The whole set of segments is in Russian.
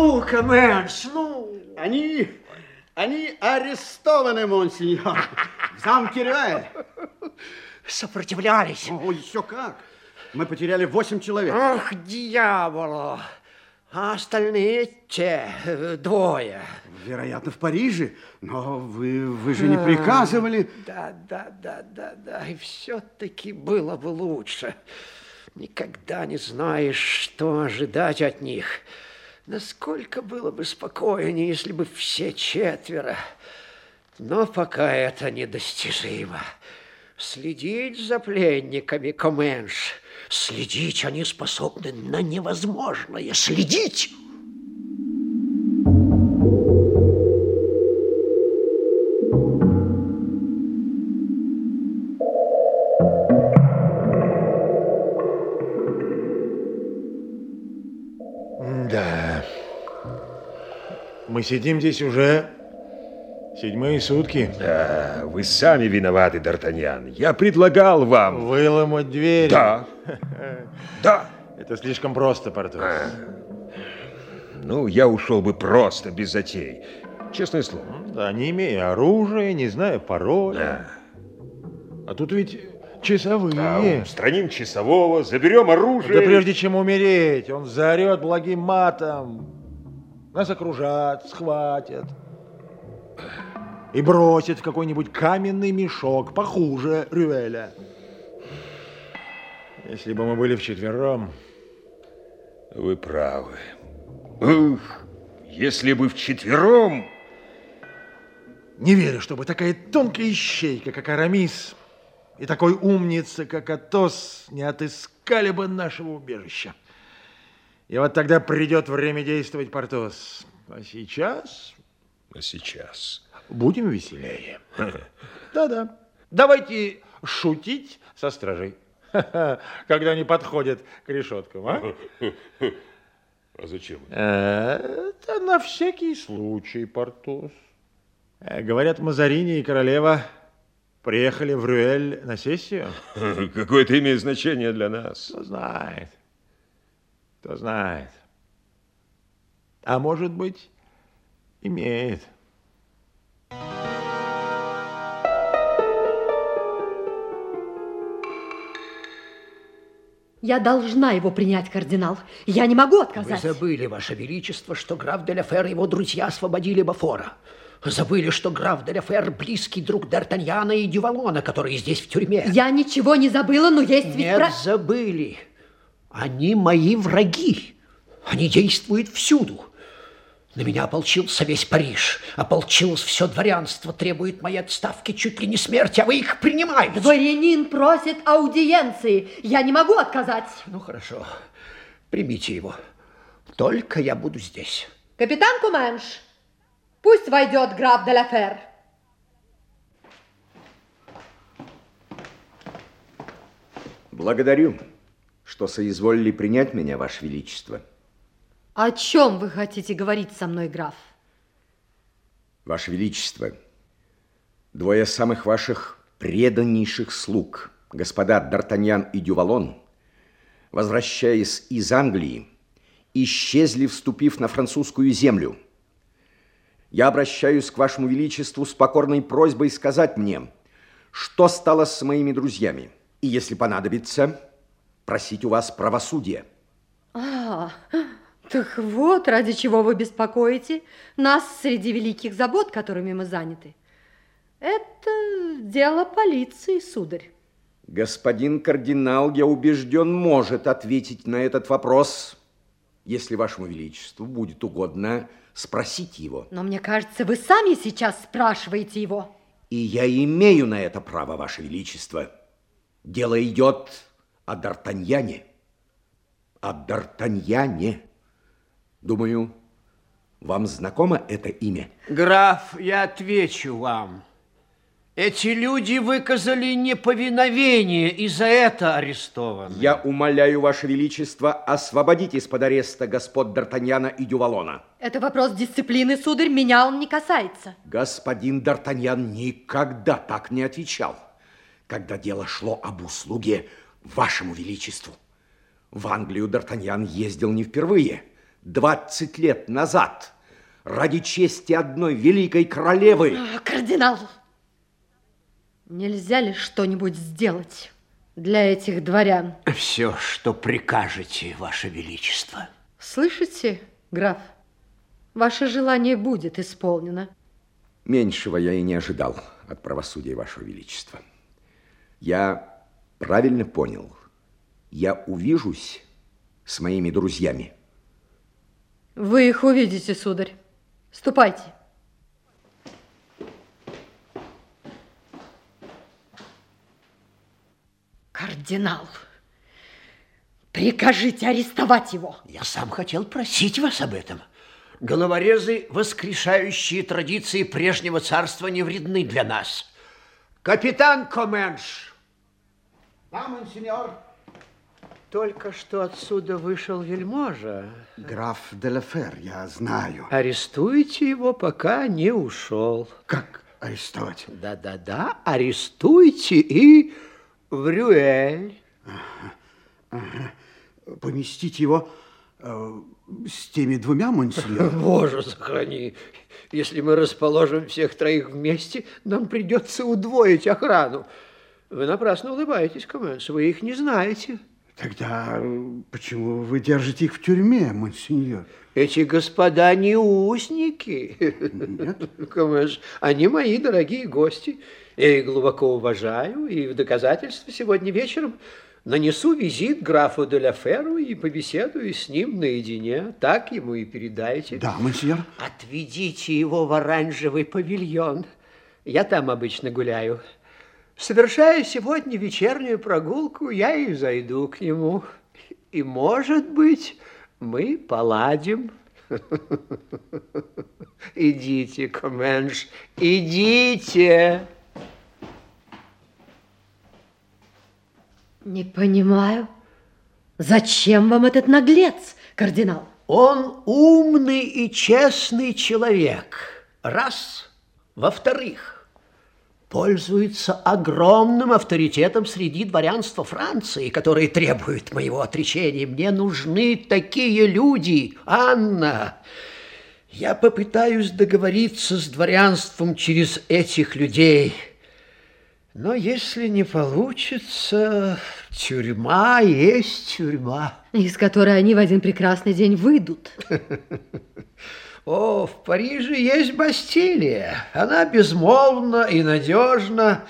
Ну, Коменш, ну... Они, они арестованы, монсеньор, в замке Рюэль. Сопротивлялись. О, еще как. Мы потеряли восемь человек. Ах, дьявола! А остальные те, э, двое. Вероятно, в Париже. Но вы, вы же не приказывали. Да, да, да, да, да. И все-таки было бы лучше. Никогда не знаешь, что ожидать от них. Насколько было бы спокойнее, если бы все четверо. Но пока это недостижимо. Следить за пленниками, Коменш. Следить они способны на невозможное. Следить! Мы сидим здесь уже седьмые сутки. Да, вы сами виноваты, Д'Артаньян. Я предлагал вам... Выломать дверь. Да. Да. Это слишком просто, Портос. Ну, я ушел бы просто, без затей. Честное слово. Да, не имея оружия, не зная пароля. Да. А тут ведь часовые. Да, устраним часового, заберем оружие. Да прежде чем умереть, он заорет благим матом. Нас окружат, схватят. И бросят в какой-нибудь каменный мешок, похуже Рюэля. Если бы мы были вчетвером... Вы правы. Ух, если бы вчетвером... Не верю, чтобы такая тонкая ищейка, как Арамис, и такой умница, как Атос, не отыскали бы нашего убежища. И вот тогда придет время действовать, Портос. А сейчас... А сейчас... Будем веселее. Да-да. Давайте шутить со стражей, когда они подходят к решеткам, а? А зачем? Это на всякий случай, Портос. Э, Говорят, Мазарини и королева приехали в Рюэль на сессию. Какое это имеет значение для нас? Кто знает. Кто знает. А может быть, имеет. Я должна его принять, кардинал. Я не могу Вы отказать. забыли, Ваше Величество, что граф де Фер и его друзья освободили Бафора. Забыли, что граф де Фер близкий друг Д'Артаньяна и Дювалона, которые здесь в тюрьме. Я ничего не забыла, но есть ведь... Нет, забыли. Они мои враги. Они действуют всюду. На меня ополчился весь Париж. Ополчилось все дворянство, требует моей отставки чуть ли не смерти, а вы их принимаете. Дворянин просит аудиенции. Я не могу отказать. Ну, хорошо. Примите его. Только я буду здесь. Капитан Куменш, пусть войдет граф де Фер. Благодарю, что соизволили принять меня, Ваше Величество. О чем вы хотите говорить со мной, граф? Ваше Величество, двое самых ваших преданнейших слуг, господа Д'Артаньян и Дювалон, возвращаясь из Англии, исчезли, вступив на французскую землю. Я обращаюсь к Вашему Величеству с покорной просьбой сказать мне, что стало с моими друзьями, и, если понадобится, просить у вас правосудия. А, так вот, ради чего вы беспокоите нас среди великих забот, которыми мы заняты. Это дело полиции, сударь. Господин кардинал, я убежден, может ответить на этот вопрос, если Вашему Величеству будет угодно спросить его. Но мне кажется, вы сами сейчас спрашиваете его. И я имею на это право, Ваше Величество. Дело идет о Д'Артаньяне. О Д'Артаньяне. Думаю, вам знакомо это имя? Граф, я отвечу вам. Эти люди выказали неповиновение и за это арестованы. Я умоляю, Ваше Величество, освободить из-под ареста господ Д'Артаньяна и Дювалона. Это вопрос дисциплины, сударь, меня он не касается. Господин Д'Артаньян никогда так не отвечал, когда дело шло об услуге Вашему Величеству. В Англию Д'Артаньян ездил не впервые. 20 лет назад ради чести одной великой королевы. А, кардинал, нельзя ли что-нибудь сделать для этих дворян? Все, что прикажете, Ваше Величество. Слышите, граф? Ваше желание будет исполнено. Меньшего я и не ожидал от правосудия, Вашего Величества. Я правильно понял. Я увижусь с моими друзьями. Вы их увидите, сударь. Ступайте. Кардинал, прикажите арестовать его. Я сам хотел просить вас об этом. Головорезы, воскрешающие традиции прежнего царства, не вредны для нас. Капитан Коменш! Да, монсеньор. Только что отсюда вышел вельможа. Граф Делефер, я знаю. Арестуйте его, пока не ушел. Как арестовать? Да-да-да, арестуйте и в Рюэль. Поместить его э, с теми двумя, монсеньор? Боже, сохрани. Если мы расположим всех троих вместе, нам придется удвоить охрану. Вы напрасно улыбаетесь, Коменс, вы их не знаете. Тогда почему вы держите их в тюрьме, монсеньор? Эти господа не узники. Нет. Коменс, они мои дорогие гости. Я их глубоко уважаю, и в доказательство сегодня вечером нанесу визит графу де ла Ферру и побеседую с ним наедине. Так ему и передайте. Да, монсеньор. Отведите его в оранжевый павильон. Я там обычно гуляю. Совершая сегодня вечернюю прогулку, я и зайду к нему. И, может быть, мы поладим. Идите, Коменш, идите. Не понимаю, зачем вам этот наглец, кардинал? Он умный и честный человек. Раз. Во-вторых, пользуется огромным авторитетом среди дворянства Франции, которые требуют моего отречения. Мне нужны такие люди, Анна. Я попытаюсь договориться с дворянством через этих людей. Но если не получится, тюрьма есть тюрьма. Из которой они в один прекрасный день выйдут. О, в Париже есть Бастилия. Она безмолвна и надежна.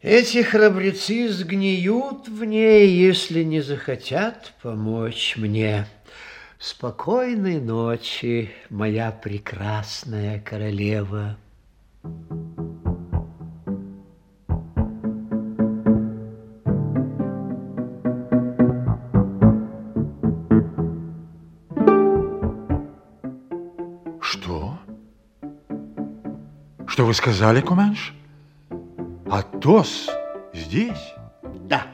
Эти храбрецы сгниют в ней, если не захотят помочь мне. Спокойной ночи, моя прекрасная королева. Что? Что вы сказали, Куменш? Атос здесь? Да.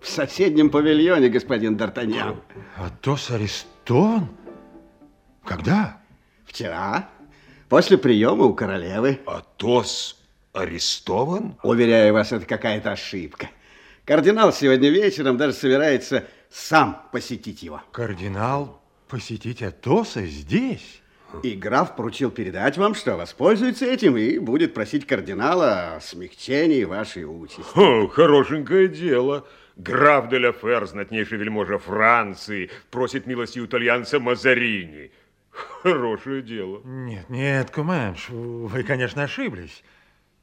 В соседнем павильоне, господин Д'Артаньян. Атос арестован? Когда? Вчера, после приема у королевы. Атос арестован? Уверяю вас, это какая-то ошибка. Кардинал сегодня вечером даже собирается сам посетить его. Кардинал посетить Атоса здесь? И граф поручил передать вам, что воспользуется этим и будет просить кардинала о смягчении вашей участи. О, хорошенькое дело. Граф де ла Фер, знатнейший вельможа Франции, просит милости у итальянца Мазарини. Хорошее дело. Нет, нет, Куменш, вы, конечно, ошиблись.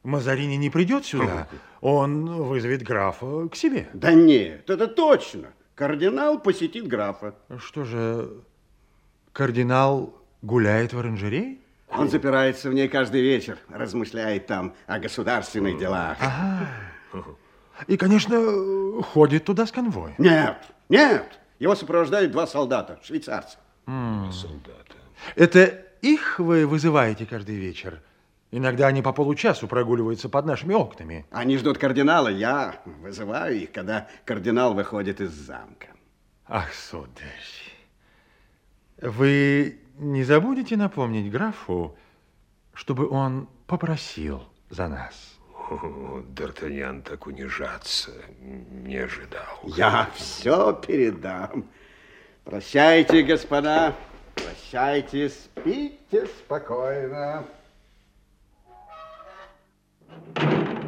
Мазарини не придет сюда. Он вызовет графа к себе. Да нет, это точно. Кардинал посетит графа. Что же, кардинал гуляет в оранжерее? Он запирается в ней каждый вечер, размышляет там о государственных делах. И, конечно, ходит туда с конвоем. Нет, нет, его сопровождают два солдата, швейцарца. Солдата. Это их вы вызываете каждый вечер? Иногда они по получасу прогуливаются под нашими окнами. Они ждут кардинала, я вызываю их, когда кардинал выходит из замка. Ах, сударь, вы не забудете напомнить графу, чтобы он попросил за нас. Д'Артаньян так унижаться не ожидал. Я все передам. Прощайте, господа. Прощайте, спите спокойно. Thank you.